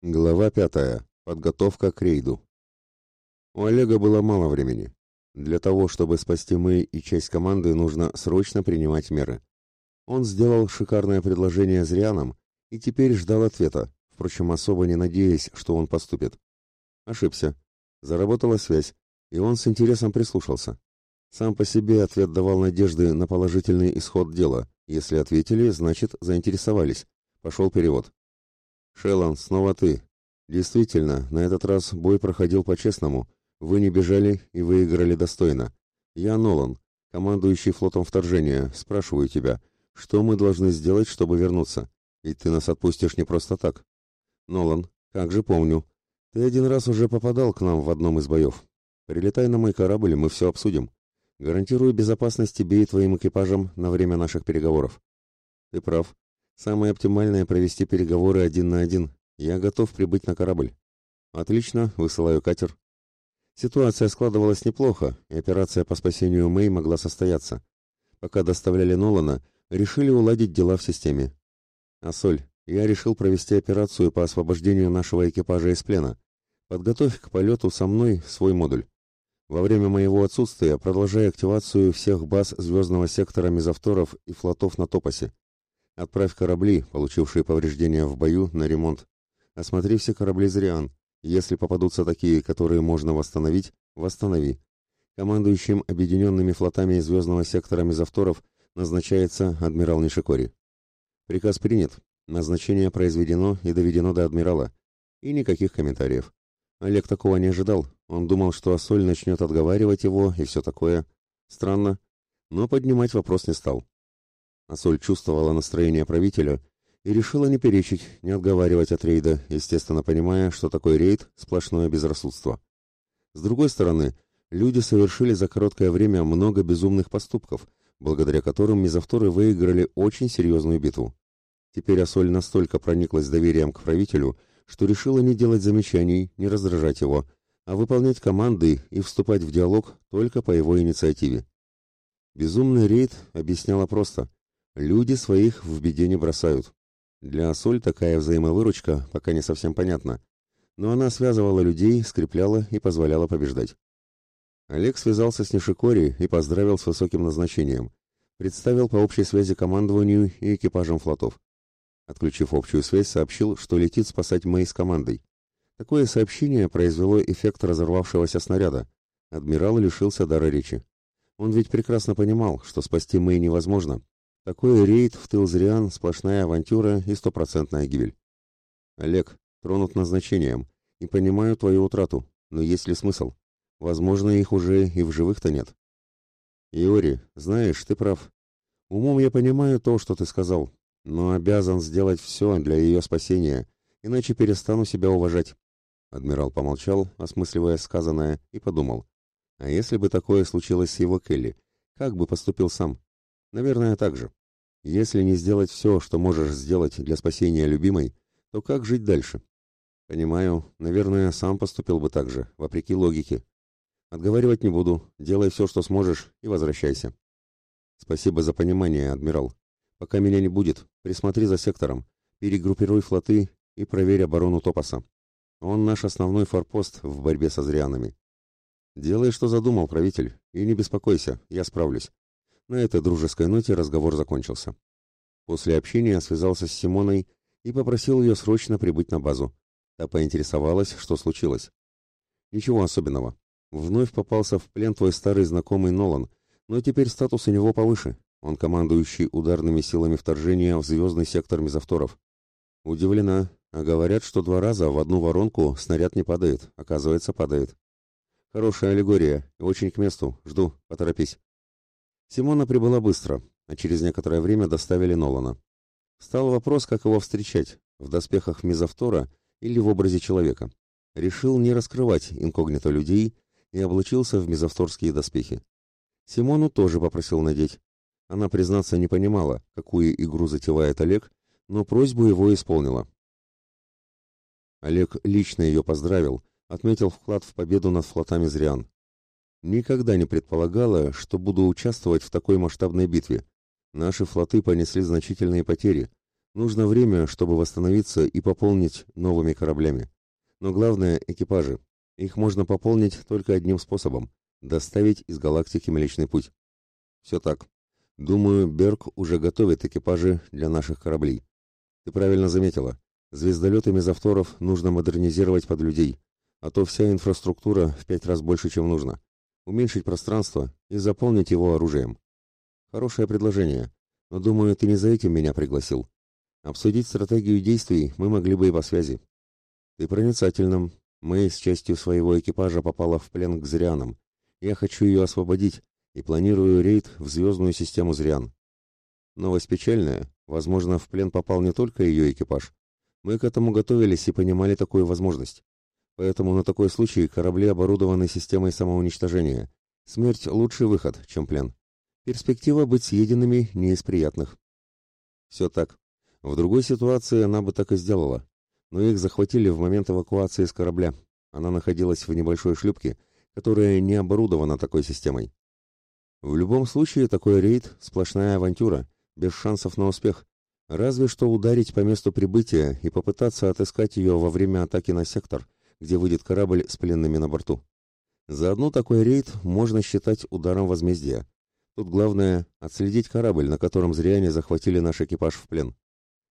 Глава пятая. Подготовка к рейду. У Олега было мало времени. Для того, чтобы спасти мы и часть команды, нужно срочно принимать меры. Он сделал шикарное предложение Зрианам и теперь ждал ответа, впрочем, особо не надеясь, что он поступит. Ошибся. Заработала связь, и он с интересом прислушался. Сам по себе ответ давал надежды на положительный исход дела. Если ответили, значит, заинтересовались. Пошел перевод. «Шеллан, снова ты. Действительно, на этот раз бой проходил по-честному. Вы не бежали и выиграли достойно. Я Нолан, командующий флотом вторжения. Спрашиваю тебя, что мы должны сделать, чтобы вернуться? И ты нас отпустишь не просто так». «Нолан, как же помню. Ты один раз уже попадал к нам в одном из боев. Прилетай на мой корабль, и мы все обсудим. Гарантирую безопасность тебе и твоим экипажам на время наших переговоров». «Ты прав. Самое оптимальное провести переговоры один на один. Я готов прибыть на корабль. Отлично, высылаю катер. Ситуация складывалась неплохо, и операция по спасению Мэй могла состояться. Пока доставляли Нолана, решили уладить дела в системе. Асоль, я решил провести операцию по освобождению нашего экипажа из плена. Подготовь к полету со мной свой модуль. Во время моего отсутствия продолжай активацию всех баз звездного сектора мезовторов и флотов на Топосе. Отправь корабли, получившие повреждения в бою, на ремонт. Осмотри все корабли Зриан. Если попадутся такие, которые можно восстановить, восстанови. Командующим объединенными флотами звездного сектора Мезовторов назначается адмирал Нишикори. Приказ принят. Назначение произведено и доведено до адмирала. И никаких комментариев. Олег такого не ожидал. Он думал, что Ассоль начнет отговаривать его и все такое. Странно. Но поднимать вопрос не стал. Асоль чувствовала настроение правителя и решила не перечить, не отговаривать от рейда, естественно понимая, что такой рейд – сплошное безрассудство. С другой стороны, люди совершили за короткое время много безумных поступков, благодаря которым мезовторы выиграли очень серьезную битву. Теперь Асоль настолько прониклась доверием к правителю, что решила не делать замечаний, не раздражать его, а выполнять команды и вступать в диалог только по его инициативе. Безумный рейд объясняла просто – Люди своих в беде не бросают. Для Соль такая взаимовыручка пока не совсем понятна, но она связывала людей, скрепляла и позволяла побеждать. Олег связался с Нишикори и поздравил с высоким назначением. Представил по общей связи командованию и экипажам флотов. Отключив общую связь, сообщил, что летит спасать Мэй с командой. Такое сообщение произвело эффект разорвавшегося снаряда. Адмирал лишился дара речи. Он ведь прекрасно понимал, что спасти Мэй невозможно, такой рейд в тыл Зриан – сплошная авантюра и стопроцентная гибель. Олег, тронут назначением, и понимаю твою утрату, но есть ли смысл? Возможно, их уже и в живых-то нет. Иори, знаешь, ты прав. Умом я понимаю то, что ты сказал, но обязан сделать все для ее спасения, иначе перестану себя уважать. Адмирал помолчал, осмысливая сказанное, и подумал. А если бы такое случилось с его Келли, как бы поступил сам? Наверное, так же. Если не сделать все, что можешь сделать для спасения любимой, то как жить дальше? Понимаю, наверное, сам поступил бы так же, вопреки логике. Отговаривать не буду, делай все, что сможешь, и возвращайся. Спасибо за понимание, адмирал. Пока меня не будет, присмотри за сектором, перегруппируй флоты и проверь оборону Топоса. Он наш основной форпост в борьбе со зрианами. Делай, что задумал, правитель, и не беспокойся, я справлюсь. На этой дружеской ноте разговор закончился. После общения связался с Симоной и попросил ее срочно прибыть на базу. Та поинтересовалась, что случилось. Ничего особенного. Вновь попался в плен твой старый знакомый Нолан, но теперь статус у него повыше. Он командующий ударными силами вторжения в звездный сектор мезовторов. Удивлена, а говорят, что два раза в одну воронку снаряд не падает, оказывается, падает. Хорошая аллегория, очень к месту, жду, поторопись. Симона прибыла быстро, а через некоторое время доставили Нолана. Стал вопрос, как его встречать, в доспехах мизавтора или в образе человека. Решил не раскрывать инкогнито людей и облачился в мизавторские доспехи. Симону тоже попросил надеть. Она, признаться, не понимала, какую игру затевает Олег, но просьбу его исполнила. Олег лично ее поздравил, отметил вклад в победу над флотами Зриан. Никогда не предполагала, что буду участвовать в такой масштабной битве. Наши флоты понесли значительные потери, Нужно время, чтобы восстановиться и пополнить новыми кораблями. Но главное – экипажи. Их можно пополнить только одним способом – доставить из галактики Млечный Путь. Все так. Думаю, Берг уже готовит экипажи для наших кораблей. Ты правильно заметила. Звездолеты мезовторов нужно модернизировать под людей, а то вся инфраструктура в пять раз больше, чем нужно. Уменьшить пространство и заполнить его оружием. Хорошее предложение, но думаю, ты не за этим меня пригласил. Обсудить стратегию действий мы могли бы и по связи. Ты проницательным. Мэй с частью своего экипажа попала в плен к Зрианам. Я хочу ее освободить и планирую рейд в звездную систему Зриан. Новость печальная. Возможно, в плен попал не только ее экипаж. Мы к этому готовились и понимали такую возможность. Поэтому на такой случай корабли оборудованы системой самоуничтожения. Смерть – лучший выход, чем плен. Перспектива быть съеденными не из приятных. Все так. В другой ситуации она бы так и сделала. Но их захватили в момент эвакуации с корабля. Она находилась в небольшой шлюпке, которая не оборудована такой системой. В любом случае, такой рейд – сплошная авантюра, без шансов на успех, Разве что ударить по месту прибытия и попытаться отыскать ее во время атаки на сектор, где выйдет корабль с пленными на борту. За одну такой рейд можно считать ударом возмездия. Тут главное – отследить корабль, на котором зряне захватили наш экипаж в плен.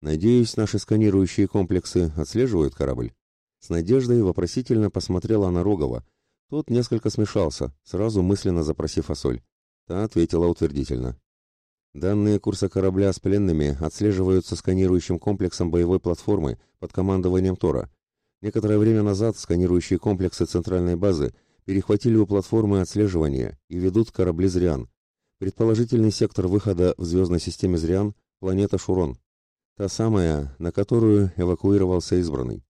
Надеюсь, наши сканирующие комплексы отслеживают корабль. С надеждой вопросительно посмотрела на Рогова. Тот несколько смешался, сразу мысленно запросив Асоль. Та ответила утвердительно. Данные курса корабля с пленными отслеживаются сканирующим комплексом боевой платформы под командованием Тора. Некоторое время назад сканирующие комплексы центральной базы перехватили у платформы отслеживания и ведут корабли Зриан. Предположительный сектор выхода в звездной системе Зриан – планета Шурон. Та самая, на которую эвакуировался избранный.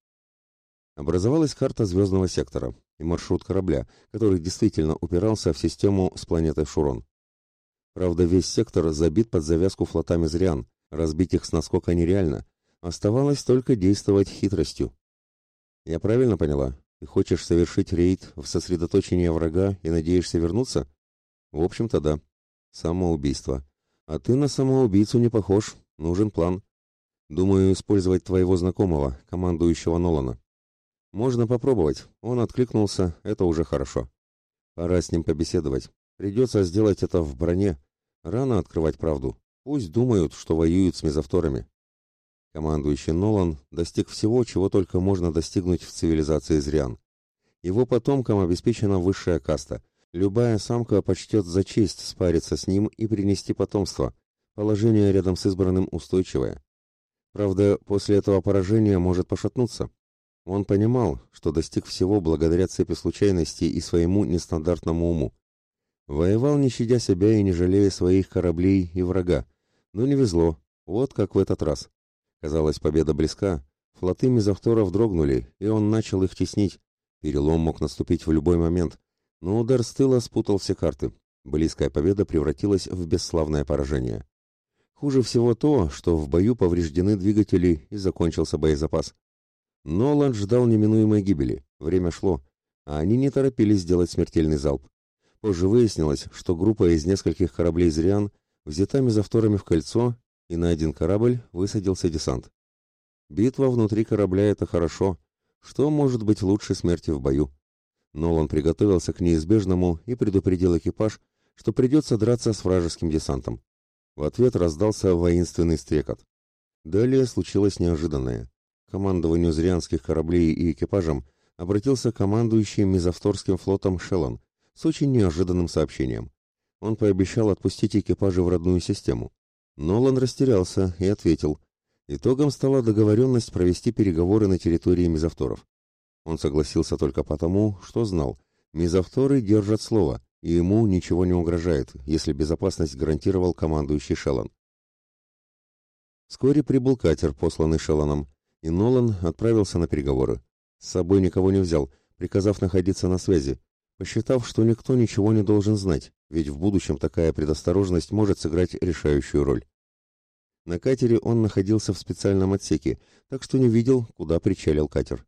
Образовалась карта звездного сектора и маршрут корабля, который действительно упирался в систему с планетой Шурон. Правда, весь сектор забит под завязку флотами зрян, разбить их с наскока нереально. Оставалось только действовать хитростью. Я правильно поняла? Ты хочешь совершить рейд в сосредоточение врага и надеешься вернуться? В общем-то, да. Самоубийство. А ты на самоубийцу не похож. Нужен план. Думаю, использовать твоего знакомого, командующего Нолана. Можно попробовать. Он откликнулся, это уже хорошо. Пора с ним побеседовать. Придется сделать это в броне. Рано открывать правду. Пусть думают, что воюют с мезовторами. Командующий Нолан достиг всего, чего только можно достигнуть в цивилизации Зриан. Его потомкам обеспечена высшая каста. Любая самка почтет за честь спариться с ним и принести потомство. Положение рядом с избранным устойчивое. Правда, после этого поражения может пошатнуться. Он понимал, что достиг всего благодаря цепи случайностей и своему нестандартному уму. Воевал, не щадя себя и не жалея своих кораблей и врага. Но не везло, вот как в этот раз. Казалось, победа близка. Флоты мезовторов дрогнули, и он начал их теснить. Перелом мог наступить в любой момент. Но удар с тыла спутал все карты. Близкая победа превратилась в бесславное поражение. Хуже всего то, что в бою повреждены двигатели и закончился боезапас. Ноланд ждал неминуемой гибели. Время шло, а они не торопились сделать смертельный залп. Позже выяснилось, что группа из нескольких кораблей «Зриан» взята мезовторами в кольцо, и на один корабль высадился десант. Битва внутри корабля — это хорошо. Что может быть лучше смерти в бою? Нолан приготовился к неизбежному и предупредил экипаж, что придется драться с вражеским десантом. В ответ раздался воинственный стрекот. Далее случилось неожиданное. Командованию зрианских кораблей и экипажам обратился командующий мезовторским флотом Шеллон, с очень неожиданным сообщением. Он пообещал отпустить экипажи в родную систему. Нолан растерялся и ответил. Итогом стала договоренность провести переговоры на территории мезовторов. Он согласился только потому, что знал, мезовторы держат слово, и ему ничего не угрожает, если безопасность гарантировал командующий Шеллон. Вскоре прибыл катер, посланный Шеллоном, и Нолан отправился на переговоры. С собой никого не взял, приказав находиться на связи, посчитав, что никто ничего не должен знать, ведь в будущем такая предосторожность может сыграть решающую роль. На катере он находился в специальном отсеке, так что не видел, куда причалил катер.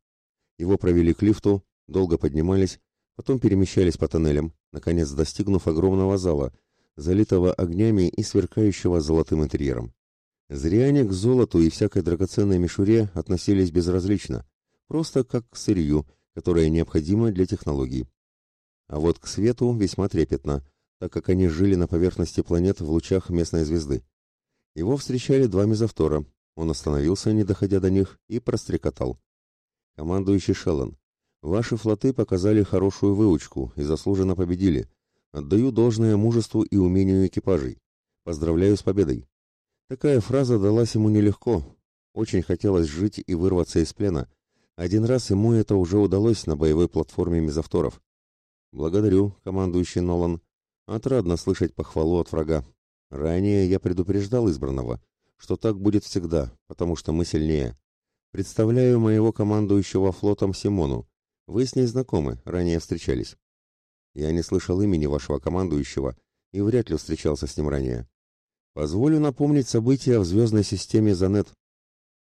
Его провели к лифту, долго поднимались, потом перемещались по тоннелям, наконец достигнув огромного зала, залитого огнями и сверкающего золотым интерьером. Зряне к золоту и всякой драгоценной мишуре относились безразлично, просто как к сырью, которое необходимо для технологий. А вот к свету весьма трепетно, так как они жили на поверхности планет в лучах местной звезды. Его встречали два мезовтора. Он остановился, не доходя до них, и прострекотал. «Командующий Шеллон, ваши флоты показали хорошую выучку и заслуженно победили. Отдаю должное мужеству и умению экипажей. Поздравляю с победой». Такая фраза далась ему нелегко. Очень хотелось жить и вырваться из плена. Один раз ему это уже удалось на боевой платформе мезовторов. «Благодарю, командующий Нолан. Отрадно слышать похвалу от врага. Ранее я предупреждал избранного, что так будет всегда, потому что мы сильнее. Представляю моего командующего флотом Симону. Вы с ней знакомы, ранее встречались. Я не слышал имени вашего командующего и вряд ли встречался с ним ранее. Позволю напомнить события в звездной системе Занет.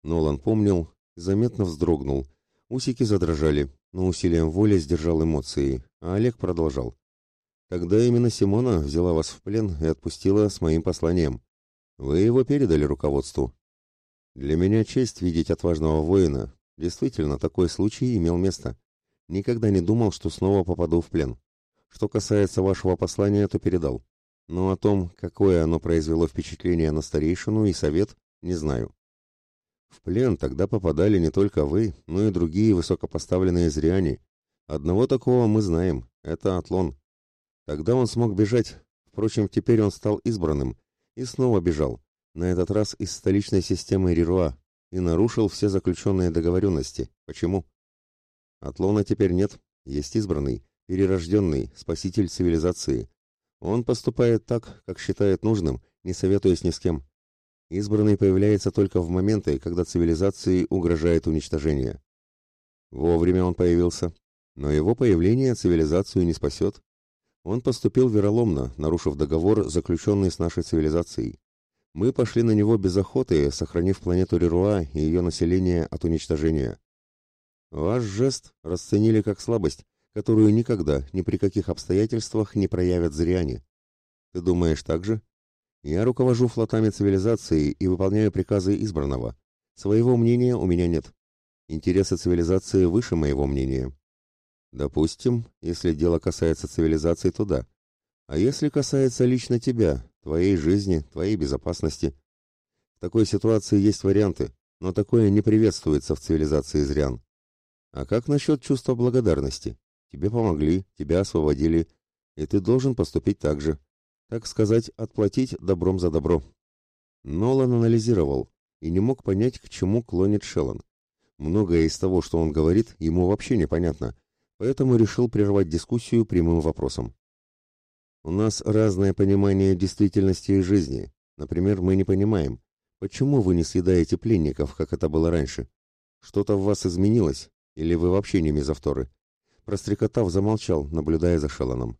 Нолан помнил заметно вздрогнул. Усики задрожали, но усилием воли сдержал эмоции, а Олег продолжал. Тогда именно Симона взяла вас в плен и отпустила с моим посланием. Вы его передали руководству. Для меня честь видеть отважного воина. Действительно, такой случай имел место. Никогда не думал, что снова попаду в плен. Что касается вашего послания, то передал. Но о том, какое оно произвело впечатление на старейшину и совет, не знаю. В плен тогда попадали не только вы, но и другие высокопоставленные зряне. Одного такого мы знаем — это Атлон. Тогда он смог бежать, впрочем, теперь он стал избранным и снова бежал, на этот раз из столичной системы Рируа, и нарушил все заключенные договоренности. Почему? Атлона теперь нет, есть избранный, перерожденный, спаситель цивилизации. Он поступает так, как считает нужным, не советуясь ни с кем. Избранный появляется только в моменты, когда цивилизации угрожает уничтожение. Вовремя он появился, но его появление цивилизацию не спасет. Он поступил вероломно, нарушив договор, заключенный с нашей цивилизацией. Мы пошли на него без охоты, сохранив планету Реруа и ее население от уничтожения. Ваш жест расценили как слабость, которую никогда, ни при каких обстоятельствах не проявят зряне. Ты думаешь так же? Я руковожу флотами цивилизации и выполняю приказы избранного. Своего мнения у меня нет. Интересы цивилизации выше моего мнения. Допустим, если дело касается цивилизации, то да. А если касается лично тебя, твоей жизни, твоей безопасности? В такой ситуации есть варианты, но такое не приветствуется в цивилизации зрян. А как насчет чувства благодарности? Тебе помогли, тебя освободили, и ты должен поступить так же. Так сказать, отплатить добром за добро. Нолан анализировал и не мог понять, к чему клонит Шеллон. Многое из того, что он говорит, ему вообще непонятно, поэтому решил прервать дискуссию прямым вопросом. У нас разное понимание действительности и жизни. Например, мы не понимаем, почему вы не съедаете пленников, как это было раньше. Что-то в вас изменилось, или вы вообще не мезовторы? Прострекотав замолчал, наблюдая за Шеллоном.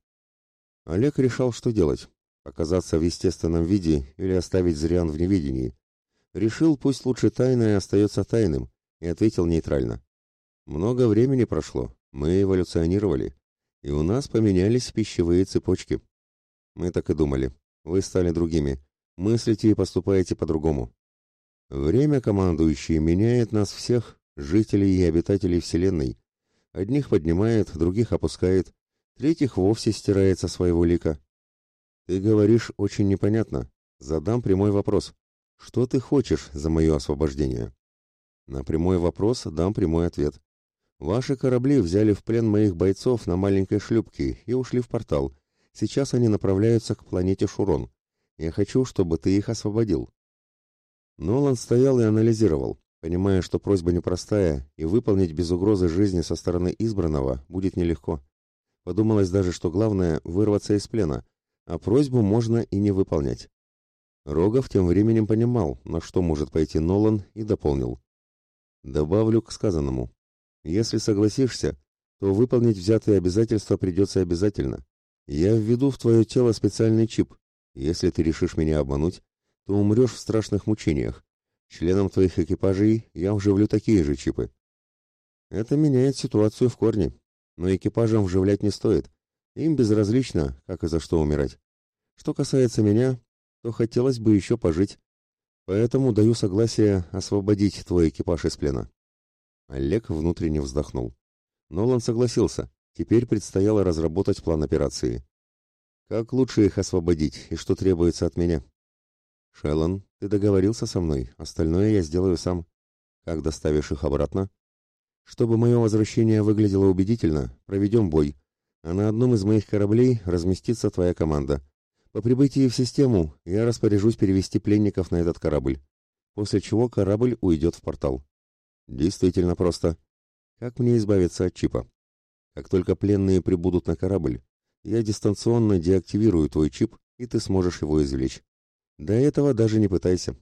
Олег решал, что делать. Оказаться в естественном виде или оставить Зриан в невидении. Решил, пусть лучше тайное остается тайным, и ответил нейтрально. Много времени прошло, мы эволюционировали, и у нас поменялись пищевые цепочки. Мы так и думали. Вы стали другими. Мыслите и поступаете по-другому. Время, командующий, меняет нас всех, жителей и обитателей Вселенной. Одних поднимает, других опускает, третьих вовсе стирает со своего лика. Ты говоришь очень непонятно. Задам прямой вопрос. Что ты хочешь за мое освобождение? На прямой вопрос дам прямой ответ. Ваши корабли взяли в плен моих бойцов на маленькой шлюпке и ушли в портал. Сейчас они направляются к планете Шурон. Я хочу, чтобы ты их освободил. Нолан стоял и анализировал, понимая, что просьба непростая, и выполнить без угрозы жизни со стороны избранного будет нелегко. Подумалось даже, что главное — вырваться из плена, а просьбу можно и не выполнять. Рогов тем временем понимал, на что может пойти Нолан, и дополнил. Добавлю к сказанному. Если согласишься, то выполнить взятые обязательства придется обязательно. Я введу в твое тело специальный чип. Если ты решишь меня обмануть, то умрешь в страшных мучениях. Членам твоих экипажей я вживлю такие же чипы. Это меняет ситуацию в корне, но экипажам вживлять не стоит. Им безразлично, как и за что умирать. Что касается меня, то хотелось бы еще пожить. Поэтому даю согласие освободить твой экипаж из плена. Олег внутренне вздохнул. Нолан согласился. Теперь предстояло разработать план операции. Как лучше их освободить и что требуется от меня? Шеллон, ты договорился со мной, остальное я сделаю сам. Как доставишь их обратно? Чтобы мое возвращение выглядело убедительно, проведем бой, а на одном из моих кораблей разместится твоя команда. По прибытии в систему я распоряжусь перевести пленников на этот корабль, после чего корабль уйдет в портал. Действительно просто. Как мне избавиться от чипа? Как только пленные прибудут на корабль, я дистанционно деактивирую твой чип, и ты сможешь его извлечь. До этого даже не пытайся.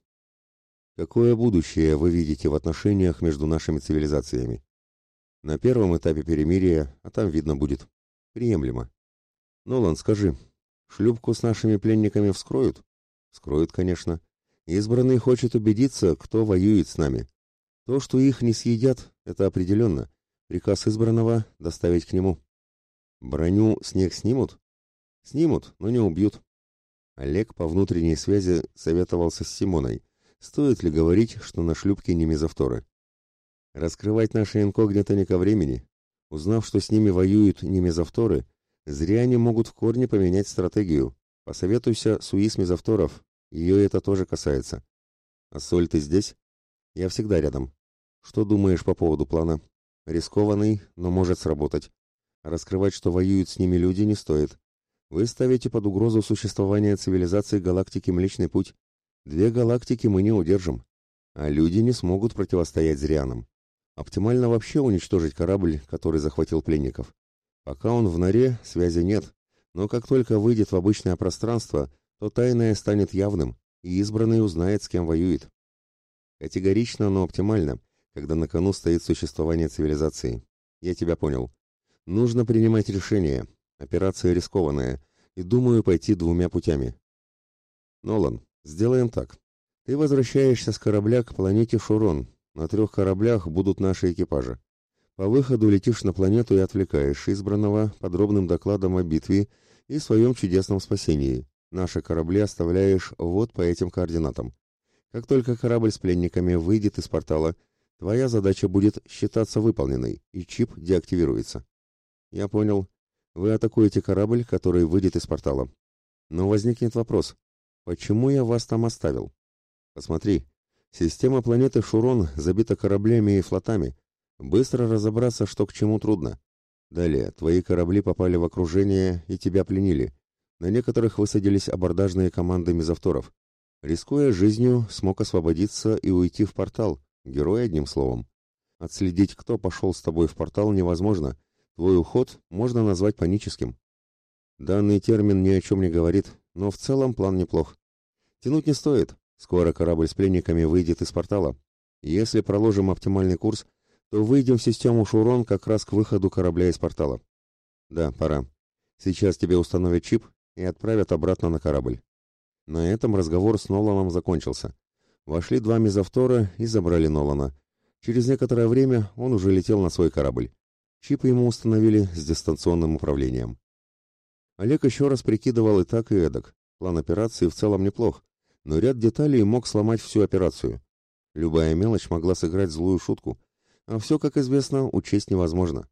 Какое будущее вы видите в отношениях между нашими цивилизациями? На первом этапе перемирия, а там видно будет. Приемлемо. Нолан, скажи, шлюпку с нашими пленниками вскроют? Скроют, конечно. Избранный хочет убедиться, кто воюет с нами. То, что их не съедят, это определенно. Приказ избранного — доставить к нему. Броню снег снимут? Снимут, но не убьют. Олег по внутренней связи советовался с Симоной. Стоит ли говорить, что на шлюпке не мезовторы? Раскрывать наши инкогнито не ко времени. Узнав, что с ними воюют не мезовторы, зря они могут в корне поменять стратегию. Посоветуйся с УИС мезовторов, ее это тоже касается. А Соль, ты здесь? Я всегда рядом. Что думаешь по поводу плана? Рискованный, но может сработать. Раскрывать, что воюют с ними люди, не стоит. Вы ставите под угрозу существование цивилизации галактики Млечный Путь. Две галактики мы не удержим. А люди не смогут противостоять зрианам. Оптимально вообще уничтожить корабль, который захватил пленников. Пока он в норе, связи нет. Но как только выйдет в обычное пространство, то тайное станет явным, и избранный узнает, с кем воюет. Категорично, но оптимально, когда на кону стоит существование цивилизации. Я тебя понял. Нужно принимать решение. Операция рискованная, и думаю пойти двумя путями. Нолан, сделаем так. Ты возвращаешься с корабля к планете Шурон. На трех кораблях будут наши экипажи. По выходу летишь на планету и отвлекаешь избранного подробным докладом о битве и своем чудесном спасении. Наши корабли оставляешь вот по этим координатам. Как только корабль с пленниками выйдет из портала, твоя задача будет считаться выполненной, и чип деактивируется. Я понял. Вы атакуете корабль, который выйдет из портала. Но возникнет вопрос. Почему я вас там оставил? Посмотри. Система планеты Шурон забита кораблями и флотами. Быстро разобраться, что к чему трудно. Далее, твои корабли попали в окружение и тебя пленили. На некоторых высадились абордажные команды мезовторов. Рискуя жизнью, смог освободиться и уйти в портал. Герой одним словом. Отследить, кто пошел с тобой в портал, невозможно. Твой уход можно назвать паническим. Данный термин ни о чем не говорит, но в целом план неплох. Тянуть не стоит. Скоро корабль с пленниками выйдет из портала. Если проложим оптимальный курс, то выйдем в систему Шурон как раз к выходу корабля из портала. Да, пора. Сейчас тебе установят чип и отправят обратно на корабль. На этом разговор с Ноланом закончился. Вошли два мезовтора и забрали Нолана. Через некоторое время он уже летел на свой корабль. Чипы ему установили с дистанционным управлением. Олег еще раз прикидывал и так, и эдак. План операции в целом неплох, но ряд деталей мог сломать всю операцию. Любая мелочь могла сыграть злую шутку, а все, как известно, учесть невозможно.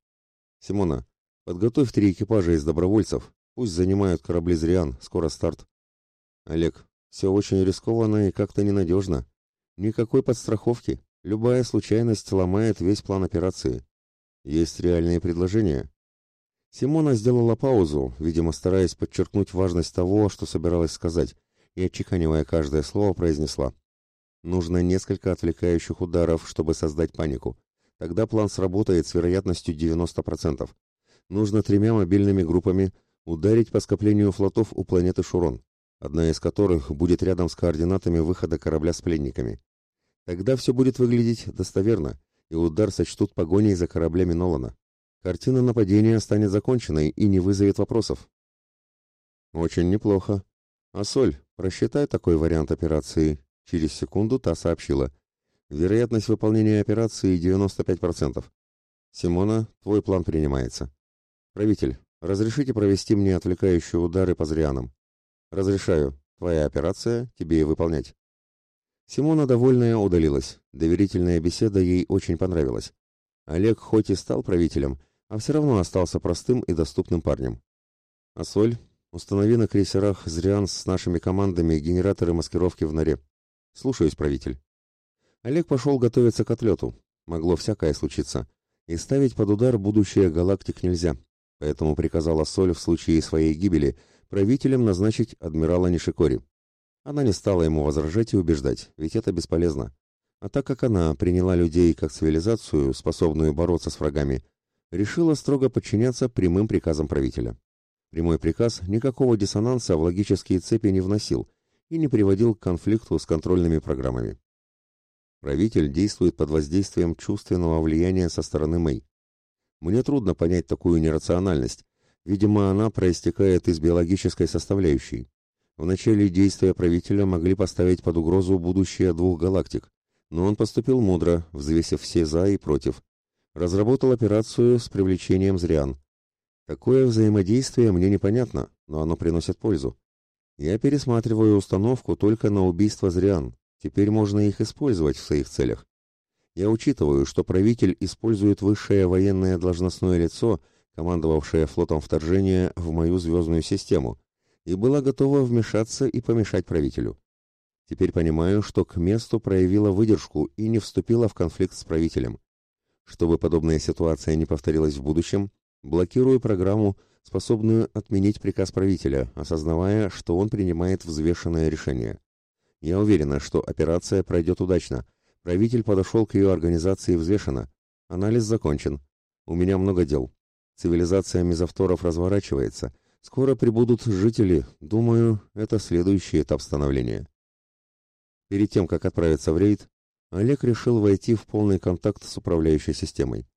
Симона, подготовь три экипажа из добровольцев, пусть занимают корабли Зриан, скоро старт. Олег, все очень рискованно и как-то ненадежно. Никакой подстраховки, любая случайность ломает весь план операции. Есть реальные предложения. Симона сделала паузу, видимо, стараясь подчеркнуть важность того, что собиралась сказать, и, отчеканивая каждое слово, произнесла. Нужно несколько отвлекающих ударов, чтобы создать панику. Тогда план сработает с вероятностью 90%. Нужно тремя мобильными группами ударить по скоплению флотов у планеты Шурон, одна из которых будет рядом с координатами выхода корабля с пленниками. Тогда все будет выглядеть достоверно, и удар сочтут погоней за кораблями Нолана. Картина нападения станет законченной и не вызовет вопросов. Очень неплохо. А Соль, просчитай такой вариант операции. Через секунду та сообщила. Вероятность выполнения операции 95%. Симона, твой план принимается. Правитель, разрешите провести мне отвлекающие удары по зрианам. Разрешаю. Твоя операция, тебе и выполнять. Симона, довольная, удалилась. Доверительная беседа ей очень понравилась. Олег хоть и стал правителем, а все равно остался простым и доступным парнем. «Асоль, установи на крейсерах «Зриан» с нашими командами генераторы маскировки в норе. Слушаюсь, правитель». Олег пошел готовиться к отлету. Могло всякое случиться. И ставить под удар будущее галактик нельзя. Поэтому приказала Соль в случае своей гибели правителем назначить адмирала Нишикори. Она не стала ему возражать и убеждать, ведь это бесполезно. А так как она приняла людей как цивилизацию, способную бороться с врагами, решила строго подчиняться прямым приказам правителя. Прямой приказ никакого диссонанса в логические цепи не вносил и не приводил к конфликту с контрольными программами. Правитель действует под воздействием чувственного влияния со стороны Мэй. Мне трудно понять такую нерациональность. Видимо, она проистекает из биологической составляющей. В начале действия правителя могли поставить под угрозу будущее двух галактик, но он поступил мудро, взвесив все «за» и «против». Разработал операцию с привлечением зрян. Такое взаимодействие мне непонятно, но оно приносит пользу. Я пересматриваю установку только на убийство зрян. Теперь можно их использовать в своих целях. Я учитываю, что правитель использует высшее военное должностное лицо, командовавшее флотом вторжения в мою звездную систему, и была готова вмешаться и помешать правителю. Теперь понимаю, что к месту проявила выдержку и не вступила в конфликт с правителем. Чтобы подобная ситуация не повторилась в будущем, блокирую программу, способную отменить приказ правителя, осознавая, что он принимает взвешенное решение. Я уверена, что операция пройдет удачно. Правитель подошел к ее организации взвешенно. Анализ закончен. У меня много дел. Цивилизация мезовторов разворачивается – Скоро прибудут жители. Думаю, это следующий этап становления. Перед тем, как отправиться в рейд, Олег решил войти в полный контакт с управляющей системой.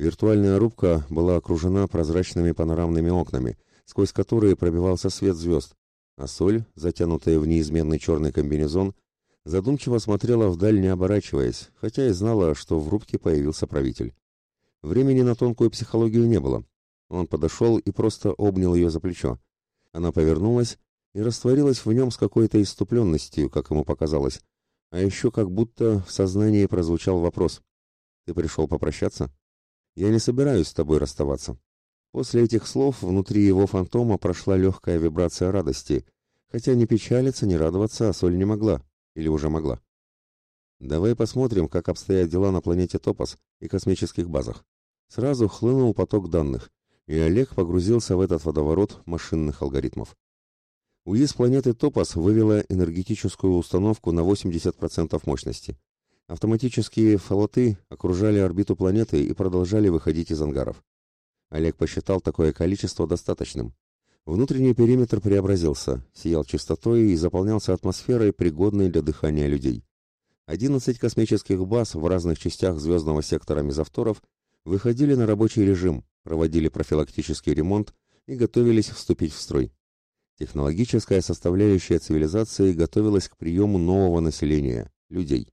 Виртуальная рубка была окружена прозрачными панорамными окнами, сквозь которые пробивался свет звезд, а соль, затянутая в неизменный черный комбинезон, задумчиво смотрела вдаль, не оборачиваясь, хотя и знала, что в рубке появился правитель. Времени на тонкую психологию не было, он подошел и просто обнял ее за плечо. Она повернулась и растворилась в нем с какой-то иступленностью, как ему показалось. А еще как будто в сознании прозвучал вопрос. «Ты пришел попрощаться?» «Я не собираюсь с тобой расставаться». После этих слов внутри его фантома прошла легкая вибрация радости, хотя ни печалиться, ни радоваться Асоль не могла, или уже могла. «Давай посмотрим, как обстоят дела на планете Топос и космических базах». Сразу хлынул поток данных, и Олег погрузился в этот водоворот машинных алгоритмов. УИС планеты Топас вывела энергетическую установку на 80% мощности. Автоматические флоты окружали орбиту планеты и продолжали выходить из ангаров. Олег посчитал такое количество достаточным. Внутренний периметр преобразился, сиял чистотой и заполнялся атмосферой, пригодной для дыхания людей. 11 космических баз в разных частях звездного сектора мезовторов выходили на рабочий режим, проводили профилактический ремонт и готовились вступить в строй. Технологическая составляющая цивилизации готовилась к приему нового населения – людей.